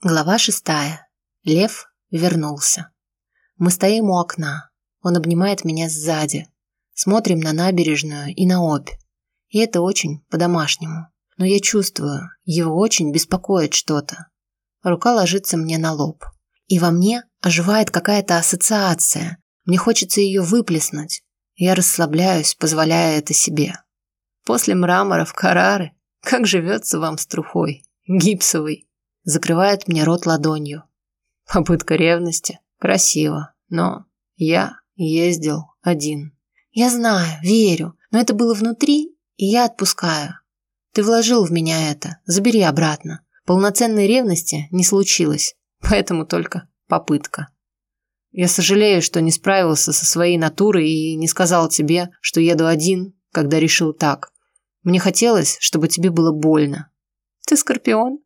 Глава шестая. Лев вернулся. Мы стоим у окна. Он обнимает меня сзади. Смотрим на набережную и на обь. И это очень по-домашнему. Но я чувствую, его очень беспокоит что-то. Рука ложится мне на лоб. И во мне оживает какая-то ассоциация. Мне хочется ее выплеснуть. Я расслабляюсь, позволяя это себе. После мраморов Карары, как живется вам с трухой? Гипсовый закрывает мне рот ладонью. Попытка ревности. Красиво. Но я ездил один. Я знаю, верю, но это было внутри, и я отпускаю. Ты вложил в меня это, забери обратно. Полноценной ревности не случилось, поэтому только попытка. Я сожалею, что не справился со своей натурой и не сказал тебе, что еду один, когда решил так. Мне хотелось, чтобы тебе было больно. Ты скорпион?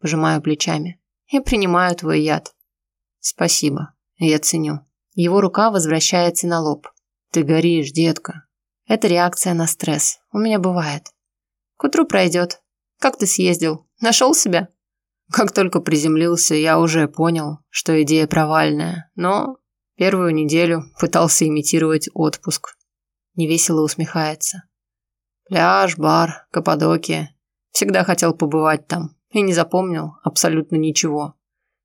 Пожимаю плечами. Я принимаю твой яд. Спасибо. Я ценю. Его рука возвращается на лоб. Ты горишь, детка. Это реакция на стресс. У меня бывает. К утру пройдет. Как ты съездил? Нашел себя? Как только приземлился, я уже понял, что идея провальная, но первую неделю пытался имитировать отпуск. Невесело усмехается. Пляж, бар, Каппадокия. Всегда хотел побывать там и не запомнил абсолютно ничего.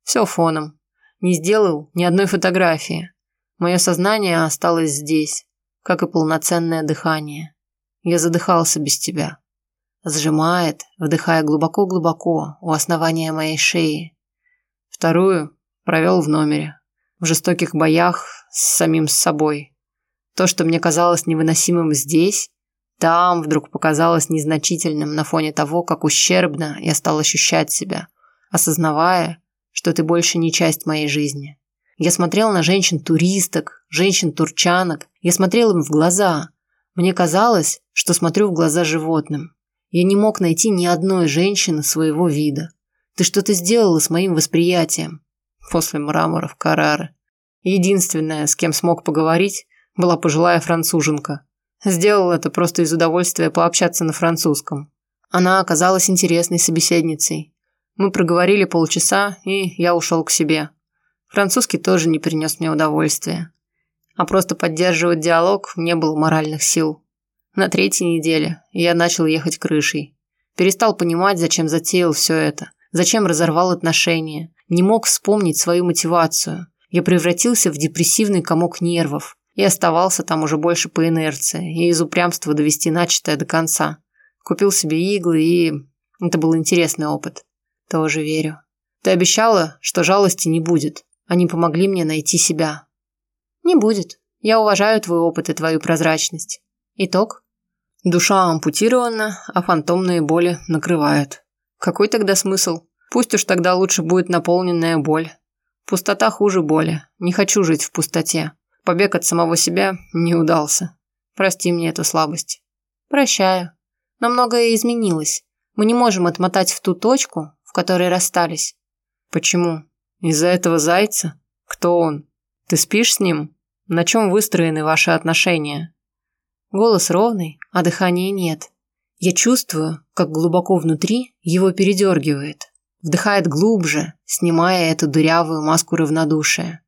Все фоном. Не сделал ни одной фотографии. Мое сознание осталось здесь, как и полноценное дыхание. Я задыхался без тебя. Сжимает, вдыхая глубоко-глубоко у основания моей шеи. Вторую провел в номере. В жестоких боях с самим собой. То, что мне казалось невыносимым здесь, там вдруг показалось незначительным на фоне того, как ущербно я стал ощущать себя, осознавая, что ты больше не часть моей жизни. Я смотрел на женщин-туристок, женщин-турчанок, я смотрел им в глаза. Мне казалось, что смотрю в глаза животным. Я не мог найти ни одной женщины своего вида. Ты что-то сделала с моим восприятием. После мраморов Карары. Единственная, с кем смог поговорить, была пожилая француженка, Сделал это просто из удовольствия пообщаться на французском. Она оказалась интересной собеседницей. Мы проговорили полчаса, и я ушел к себе. Французский тоже не принес мне удовольствия. А просто поддерживать диалог не было моральных сил. На третьей неделе я начал ехать крышей. Перестал понимать, зачем затеял все это, зачем разорвал отношения. Не мог вспомнить свою мотивацию. Я превратился в депрессивный комок нервов и оставался там уже больше по инерции и из упрямства довести начатое до конца. Купил себе иглы, и это был интересный опыт. Тоже верю. Ты обещала, что жалости не будет. Они помогли мне найти себя. Не будет. Я уважаю твой опыт и твою прозрачность. Итог? Душа ампутирована, а фантомные боли накрывают. Какой тогда смысл? Пусть уж тогда лучше будет наполненная боль. Пустота хуже боли. Не хочу жить в пустоте. Побег от самого себя не удался. Прости мне эту слабость. Прощаю. Но многое изменилось. Мы не можем отмотать в ту точку, в которой расстались. Почему? Из-за этого зайца? Кто он? Ты спишь с ним? На чем выстроены ваши отношения? Голос ровный, а дыхания нет. Я чувствую, как глубоко внутри его передергивает. Вдыхает глубже, снимая эту дырявую маску равнодушия.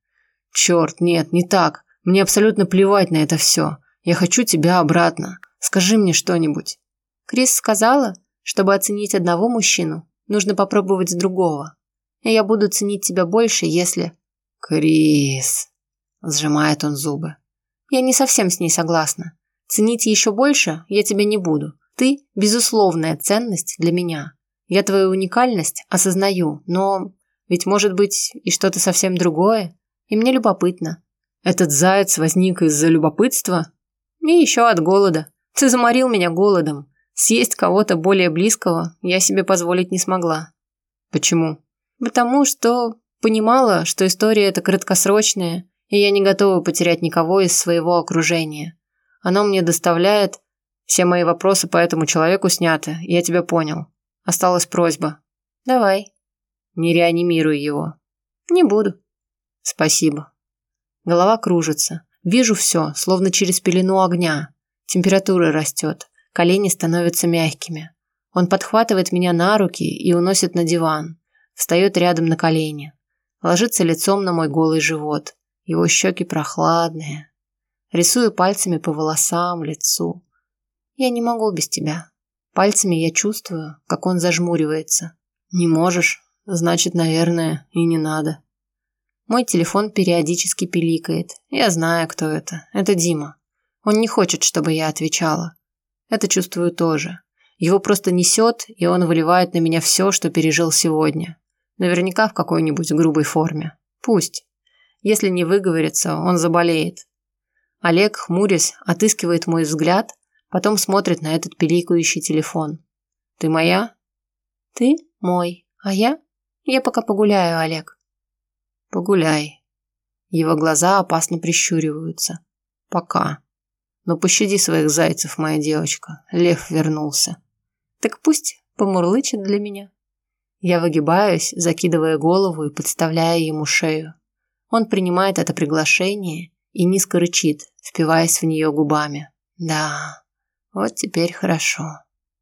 Черт, нет, не так. Мне абсолютно плевать на это все. Я хочу тебя обратно. Скажи мне что-нибудь. Крис сказала, чтобы оценить одного мужчину, нужно попробовать другого. И я буду ценить тебя больше, если... Крис... Сжимает он зубы. Я не совсем с ней согласна. Ценить еще больше я тебя не буду. Ты – безусловная ценность для меня. Я твою уникальность осознаю, но ведь может быть и что-то совсем другое. И мне любопытно, этот заяц возник из-за любопытства? И еще от голода. Ты заморил меня голодом. Съесть кого-то более близкого я себе позволить не смогла. Почему? Потому что понимала, что история эта краткосрочная, и я не готова потерять никого из своего окружения. Оно мне доставляет... Все мои вопросы по этому человеку сняты, я тебя понял. Осталась просьба. Давай. Не реанимируй его. Не буду. Спасибо. Голова кружится. Вижу все, словно через пелену огня. Температура растет. Колени становятся мягкими. Он подхватывает меня на руки и уносит на диван. Встает рядом на колени. Ложится лицом на мой голый живот. Его щеки прохладные. Рисую пальцами по волосам, лицу. Я не могу без тебя. Пальцами я чувствую, как он зажмуривается. Не можешь, значит, наверное, и не надо. Мой телефон периодически пиликает. Я знаю, кто это. Это Дима. Он не хочет, чтобы я отвечала. Это чувствую тоже. Его просто несет, и он выливает на меня все, что пережил сегодня. Наверняка в какой-нибудь грубой форме. Пусть. Если не выговорится, он заболеет. Олег, хмурясь, отыскивает мой взгляд, потом смотрит на этот пиликающий телефон. «Ты моя?» «Ты мой. А я?» «Я пока погуляю, Олег». «Погуляй». Его глаза опасно прищуриваются. «Пока. Но пощади своих зайцев, моя девочка. Лев вернулся». «Так пусть помурлычет для меня». Я выгибаюсь, закидывая голову и подставляя ему шею. Он принимает это приглашение и низко рычит, впиваясь в нее губами. Да, вот теперь хорошо.